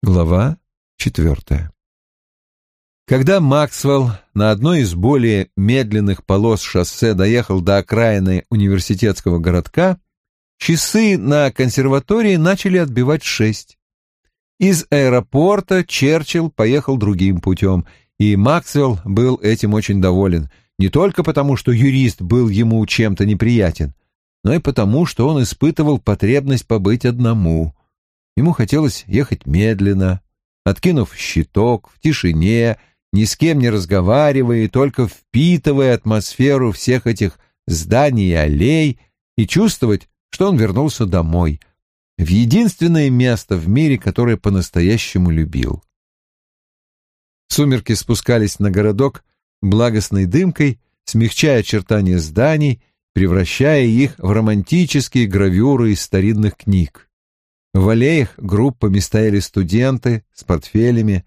Глава четвертая. Когда Максвелл на одной из более медленных полос шоссе доехал до окраины университетского городка, часы на консерватории начали отбивать шесть. Из аэропорта Черчилл поехал другим путем, и Максвелл был этим очень доволен, не только потому, что юрист был ему чем-то неприятен, но и потому, что он испытывал потребность побыть одному — Ему хотелось ехать медленно, откинув щиток, в тишине, ни с кем не разговаривая только впитывая атмосферу всех этих зданий и аллей и чувствовать, что он вернулся домой, в единственное место в мире, которое по-настоящему любил. Сумерки спускались на городок благостной дымкой, смягчая очертания зданий, превращая их в романтические гравюры из старинных книг. В аллеях группами стояли студенты с портфелями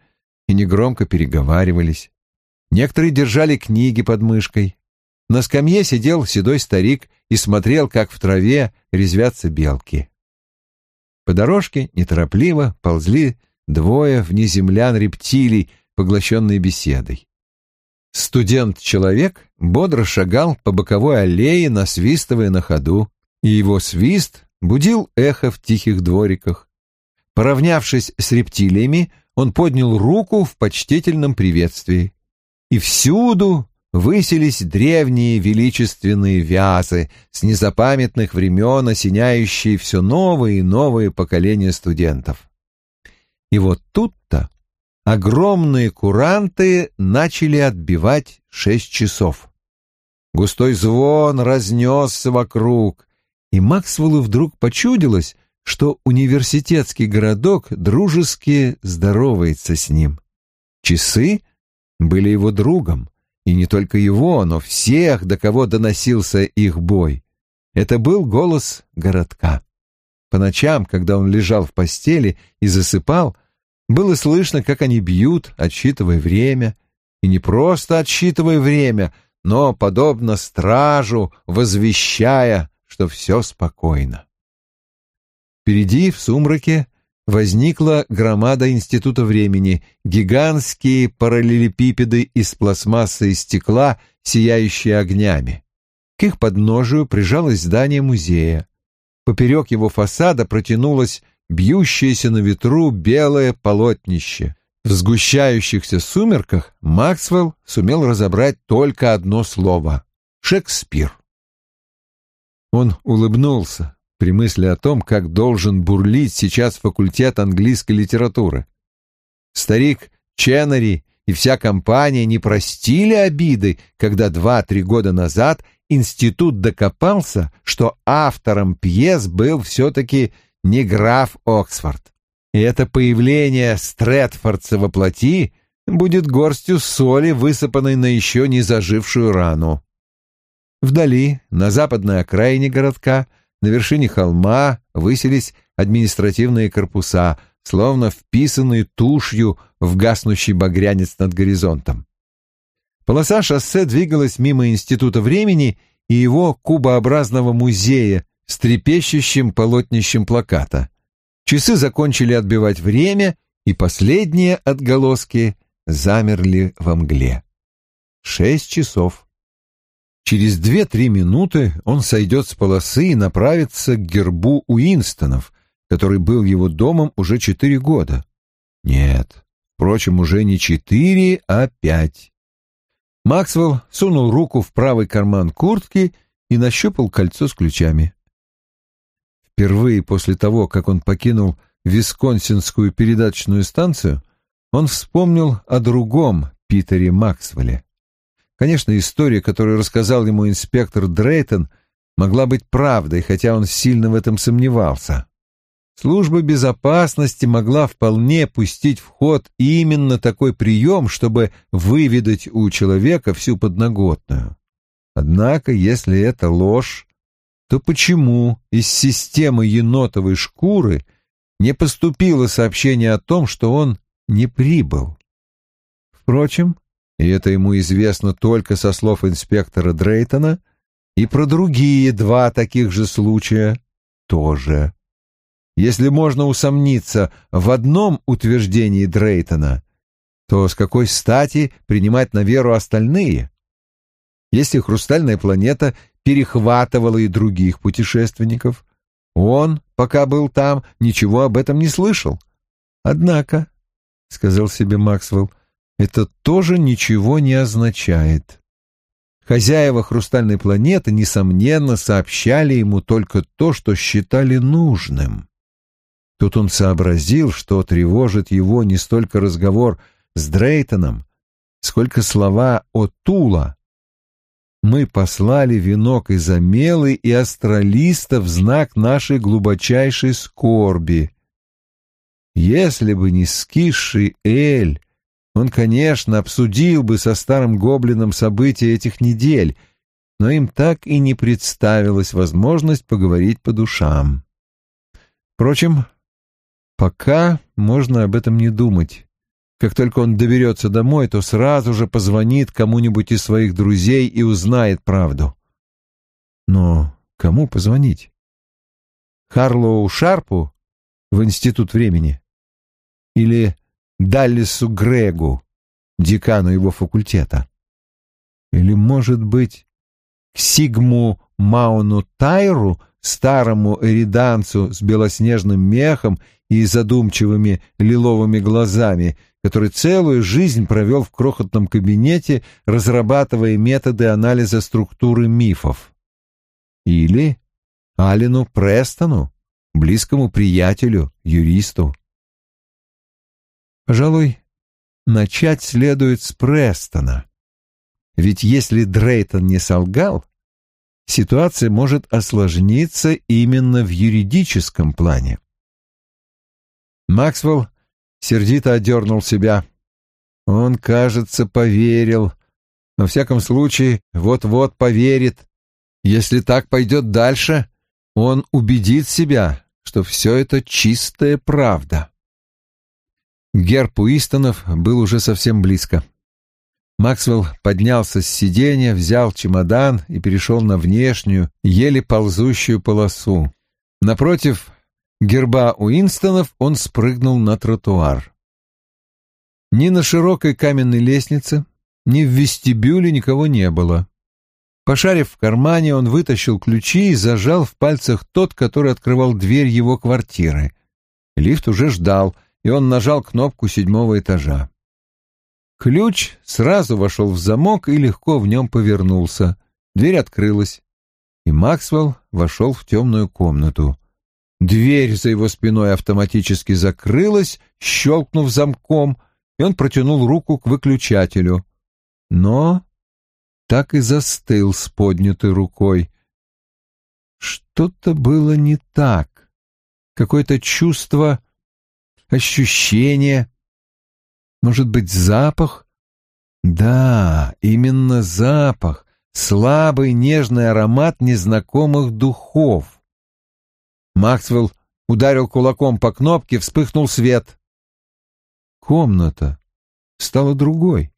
и негромко переговаривались. Некоторые держали книги под мышкой. На скамье сидел седой старик и смотрел, как в траве резвятся белки. По дорожке неторопливо ползли двое внеземлян-рептилий, поглощенные беседой. Студент-человек бодро шагал по боковой аллее, насвистывая на ходу, и его свист будил эхо в тихих двориках. Поравнявшись с рептилиями, он поднял руку в почтительном приветствии. И всюду высились древние величественные вязы с незапамятных времен, осеняющие все новые и новые поколения студентов. И вот тут-то огромные куранты начали отбивать шесть часов. Густой звон разнесся вокруг, и Максвеллу вдруг почудилось, что университетский городок дружески здоровается с ним. Часы были его другом, и не только его, но всех, до кого доносился их бой. Это был голос городка. По ночам, когда он лежал в постели и засыпал, было слышно, как они бьют, отсчитывая время, и не просто отсчитывая время, но, подобно стражу, возвещая что все спокойно. Впереди, в сумраке, возникла громада Института времени, гигантские параллелепипеды из пластмассы и стекла, сияющие огнями. К их подножию прижалось здание музея. Поперек его фасада протянулось бьющееся на ветру белое полотнище. В сгущающихся сумерках Максвелл сумел разобрать только одно слово — Шекспир. Он улыбнулся при мысли о том, как должен бурлить сейчас факультет английской литературы. Старик Ченнери и вся компания не простили обиды, когда два-три года назад институт докопался, что автором пьес был все-таки не граф Оксфорд. И это появление Стрэдфордца во будет горстью соли, высыпанной на еще не зажившую рану. Вдали, на западной окраине городка, на вершине холма высились административные корпуса, словно вписанные тушью в гаснущий багрянец над горизонтом. Полоса шоссе двигалась мимо Института времени и его кубообразного музея с трепещущим полотнищем плаката. Часы закончили отбивать время, и последние отголоски замерли во мгле. Шесть часов. Через две-три минуты он сойдет с полосы и направится к гербу Уинстонов, который был его домом уже четыре года. Нет, впрочем, уже не четыре, а пять. Максвелл сунул руку в правый карман куртки и нащупал кольцо с ключами. Впервые после того, как он покинул Висконсинскую передаточную станцию, он вспомнил о другом Питере Максвелле. Конечно, история, которую рассказал ему инспектор Дрейтон, могла быть правдой, хотя он сильно в этом сомневался. Служба безопасности могла вполне пустить в ход именно такой прием, чтобы выведать у человека всю подноготную. Однако, если это ложь, то почему из системы енотовой шкуры не поступило сообщение о том, что он не прибыл? Впрочем, и это ему известно только со слов инспектора Дрейтона, и про другие два таких же случая тоже. если можно усомниться в одном утверждении Дрейтона, то с какой стати принимать на веру остальные? Если хрустальная планета перехватывала и других путешественников, он, пока был там, ничего об этом не слышал. Однако, — сказал себе Максвелл, — это тоже ничего не означает. Хозяева хрустальной планеты, несомненно, сообщали ему только то, что считали нужным. Тут он сообразил, что тревожит его не столько разговор с Дрейтоном, сколько слова о Тула. Мы послали венок из Амелы и астралиста в знак нашей глубочайшей скорби. Если бы не скисший Эль, он, конечно, обсудил бы со старым гоблином события этих недель, но им так и не представилась возможность поговорить по душам. Впрочем, пока можно об этом не думать. Как только он доберется домой, то сразу же позвонит кому-нибудь из своих друзей и узнает правду. Но кому позвонить? Харлоу Шарпу в Институт времени? Или Даллису Грегу, декану его факультета? Или, может быть, к Сигму Мауну Тайру, старому эриданцу с белоснежным мехом и задумчивыми лиловыми глазами, который целую жизнь провел в крохотном кабинете, разрабатывая методы анализа структуры мифов. Или Алину Престону, близкому приятелю, юристу. Пожалуй, начать следует с Престона. Ведь если Дрейтон не солгал, ситуация может осложниться именно в юридическом плане. Максвелл сердито одернул себя. Он, кажется, поверил. Во всяком случае, вот-вот поверит. Если так пойдет дальше, он убедит себя, что все это чистая правда. Герб Уистонов был уже совсем близко. Максвелл поднялся с сиденья, взял чемодан и перешел на внешнюю, еле ползущую полосу. Напротив герба Уинстонов он спрыгнул на тротуар. Ни на широкой каменной лестнице, ни в вестибюле никого не было. Пошарив в кармане, он вытащил ключи и зажал в пальцах тот, который открывал дверь его квартиры. Лифт уже ждал — и он нажал кнопку седьмого этажа. Ключ сразу вошел в замок и легко в нем повернулся. Дверь открылась, и Максвелл вошел в темную комнату. Дверь за его спиной автоматически закрылась, щелкнув замком, и он протянул руку к выключателю. Но так и застыл с поднятой рукой. Что-то было не так. Какое-то чувство ощущение, может быть, запах? Да, именно запах, слабый нежный аромат незнакомых духов. Максвелл ударил кулаком по кнопке, вспыхнул свет. Комната стала другой.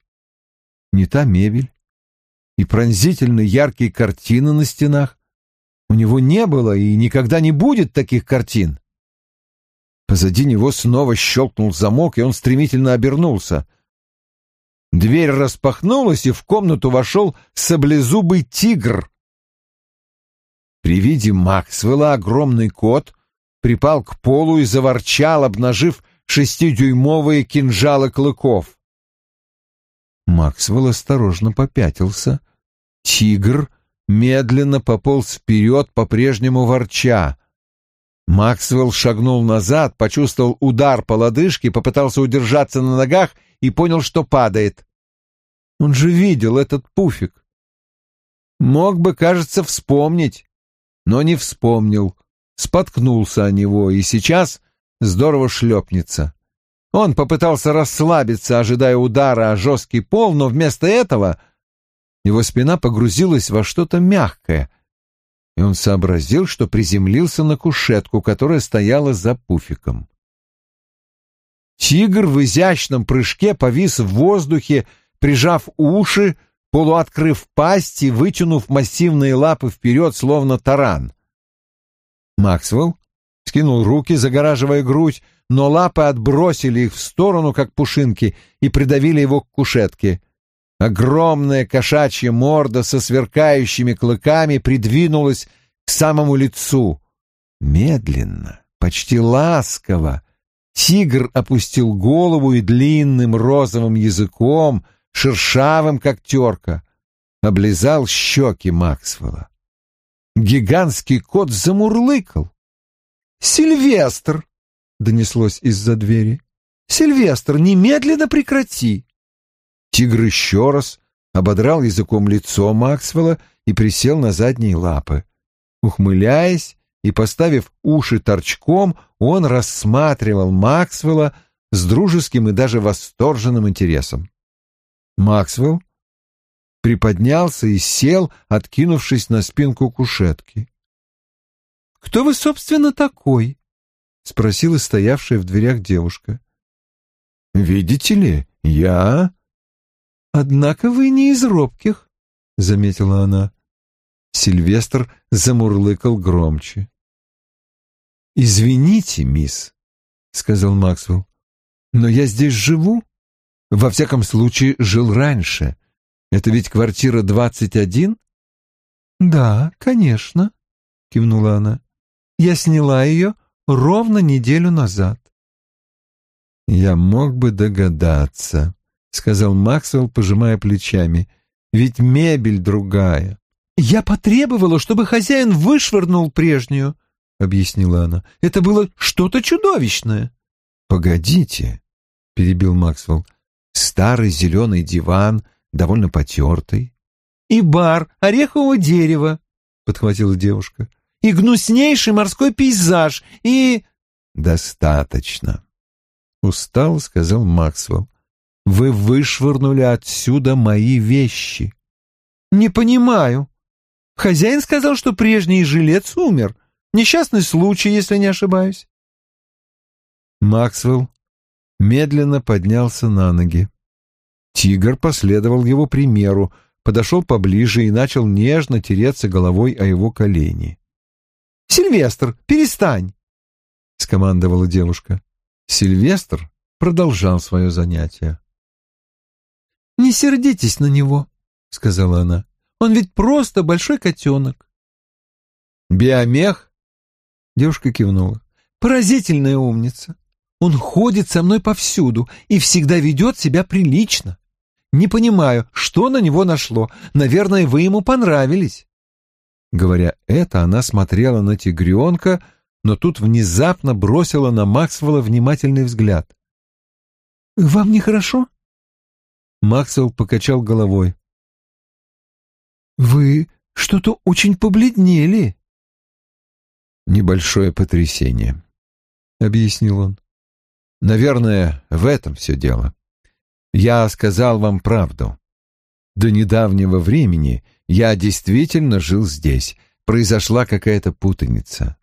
Не та мебель и пронзительно яркие картины на стенах. У него не было и никогда не будет таких картин. Позади него снова щелкнул замок, и он стремительно обернулся. Дверь распахнулась, и в комнату вошел саблезубый тигр. При виде Максвелла огромный кот припал к полу и заворчал, обнажив шестидюймовые кинжалы клыков. Максвелл осторожно попятился. Тигр медленно пополз вперед, по-прежнему ворча. Максвелл шагнул назад, почувствовал удар по лодыжке, попытался удержаться на ногах и понял, что падает. Он же видел этот пуфик. Мог бы, кажется, вспомнить, но не вспомнил. Споткнулся о него и сейчас здорово шлепнется. Он попытался расслабиться, ожидая удара о жесткий пол, но вместо этого его спина погрузилась во что-то мягкое — и он сообразил, что приземлился на кушетку, которая стояла за пуфиком. Тигр в изящном прыжке повис в воздухе, прижав уши, полуоткрыв пасть и вытянув массивные лапы вперед, словно таран. Максвелл скинул руки, загораживая грудь, но лапы отбросили их в сторону, как пушинки, и придавили его к кушетке. Огромная кошачья морда со сверкающими клыками придвинулась к самому лицу. Медленно, почти ласково, тигр опустил голову и длинным розовым языком, шершавым, как терка, облизал щеки Максвелла. Гигантский кот замурлыкал. «Сильвестр!» — донеслось из-за двери. «Сильвестр, немедленно прекрати!» Тигр еще раз ободрал языком лицо Максвелла и присел на задние лапы. Ухмыляясь и поставив уши торчком, он рассматривал Максвелла с дружеским и даже восторженным интересом. Максвелл приподнялся и сел, откинувшись на спинку кушетки. «Кто вы, собственно, такой?» — спросила стоявшая в дверях девушка. «Видите ли, я...» «Однако вы не из робких», — заметила она. Сильвестр замурлыкал громче. «Извините, мисс», — сказал Максвелл, — «но я здесь живу. Во всяком случае, жил раньше. Это ведь квартира двадцать один?» «Да, конечно», — кивнула она. «Я сняла ее ровно неделю назад». «Я мог бы догадаться», — сказал Максвелл, пожимая плечами. «Ведь мебель другая». «Я потребовала, чтобы хозяин вышвырнул прежнюю», — объяснила она. «Это было что-то чудовищное». «Погодите», — перебил Максвелл. «Старый зеленый диван, довольно потертый. «И бар орехового дерева», — подхватила девушка. «И гнуснейший морской пейзаж, и...» «Достаточно», — устал, сказал Максвелл. «Вы вышвырнули отсюда мои вещи». «Не понимаю. Хозяин сказал, что прежний жилец умер. Несчастный случай, если не ошибаюсь». Максвелл медленно поднялся на ноги. Тигр последовал его примеру, подошел поближе и начал нежно тереться головой о его колени. «Сильвестр, перестань!» — скомандовала девушка. Сильвестр продолжал свое занятие. «Не сердитесь на него», — сказала она. «Он ведь просто большой котенок». «Биомех?» — девушка кивнула. «Поразительная умница. Он ходит со мной повсюду и всегда ведет себя прилично. Не понимаю, что на него нашло. Наверное, вы ему понравились». Говоря это, она смотрела на тигренка, но тут внезапно бросила на Максвелла внимательный взгляд. «Вам нехорошо?» Максвелл покачал головой. «Вы что-то очень побледнели». «Небольшое потрясение», — объяснил он. «Наверное, в этом все дело. Я сказал вам правду. До недавнего времени я действительно жил здесь. Произошла какая-то путаница.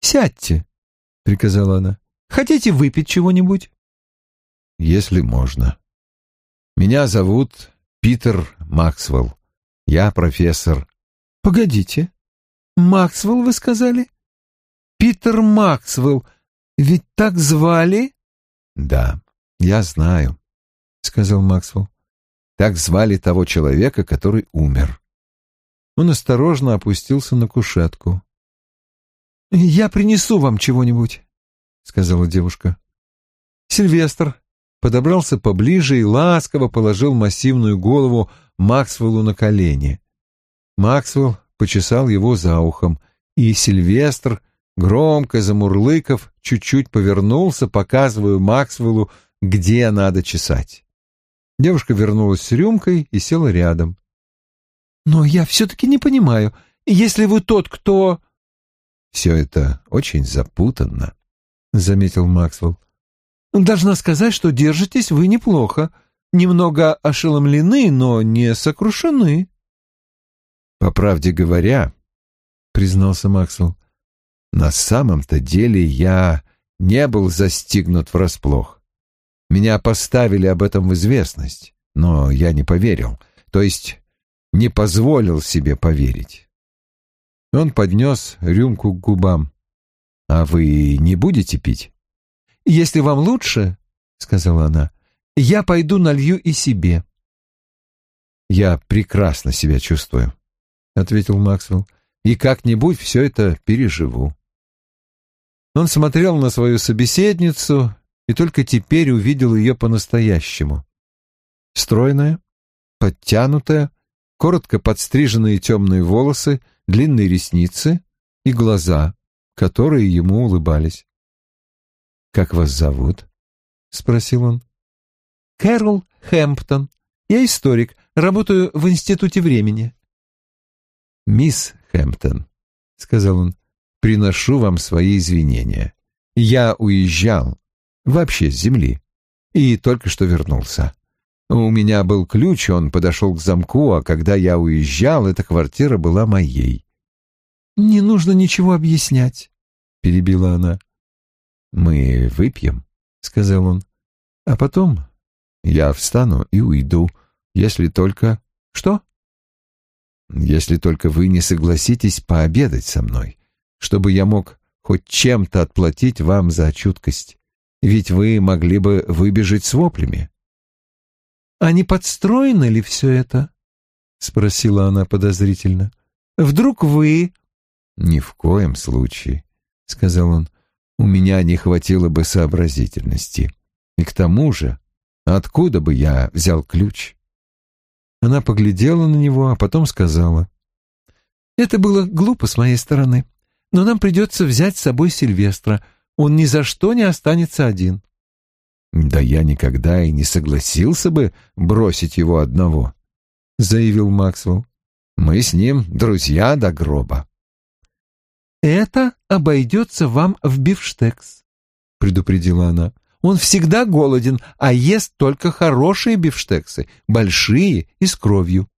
«Сядьте», — приказала она. «Хотите выпить чего-нибудь?» «Если можно. Меня зовут Питер Максвелл. Я профессор». «Погодите. Максвелл, вы сказали?» «Питер Максвелл. Ведь так звали?» «Да, я знаю сказал Максвелл. Так звали того человека, который умер. Он осторожно опустился на кушетку. «Я принесу вам чего-нибудь», — сказала девушка. Сильвестр подобрался поближе и ласково положил массивную голову Максвеллу на колени. Максвелл почесал его за ухом, и Сильвестр, громко замурлыков, чуть-чуть повернулся, показывая Максвеллу, где надо чесать. Девушка вернулась с рюмкой и села рядом. «Но я все-таки не понимаю, если вы тот, кто...» «Все это очень запутанно», — заметил Максвелл. «Должна сказать, что держитесь вы неплохо. Немного ошеломлены, но не сокрушены». «По правде говоря», — признался Максвелл, — «на самом-то деле я не был застигнут врасплох. Меня поставили об этом в известность, но я не поверил, то есть не позволил себе поверить. Он поднес рюмку к губам. А вы не будете пить? Если вам лучше, — сказала она, — я пойду налью и себе. Я прекрасно себя чувствую, — ответил Максвелл, — и как-нибудь все это переживу. Он смотрел на свою собеседницу и только теперь увидел ее по-настоящему. Стройная, подтянутая, коротко подстриженные темные волосы, длинные ресницы и глаза, которые ему улыбались. «Как вас зовут?» — спросил он. «Кэрол Хэмптон. Я историк, работаю в Институте времени». «Мисс Хэмптон», — сказал он, — «приношу вам свои извинения. Я уезжал, вообще с земли, и только что вернулся. У меня был ключ, он подошел к замку, а когда я уезжал, эта квартира была моей. «Не нужно ничего объяснять», — перебила она. «Мы выпьем», — сказал он. «А потом я встану и уйду, если только...» «Что?» «Если только вы не согласитесь пообедать со мной, чтобы я мог хоть чем-то отплатить вам за чуткость. Ведь вы могли бы выбежать с воплями». «А не подстроено ли все это?» — спросила она подозрительно. «Вдруг вы...» «Ни в коем случае», — сказал он. «У меня не хватило бы сообразительности. И к тому же, откуда бы я взял ключ?» Она поглядела на него, а потом сказала. «Это было глупо с моей стороны, но нам придется взять с собой Сильвестра. Он ни за что не останется один». «Да я никогда и не согласился бы бросить его одного», — заявил Максвелл. «Мы с ним друзья до гроба». «Это обойдется вам в бифштекс», — предупредила она. «Он всегда голоден, а ест только хорошие бифштексы, большие и с кровью».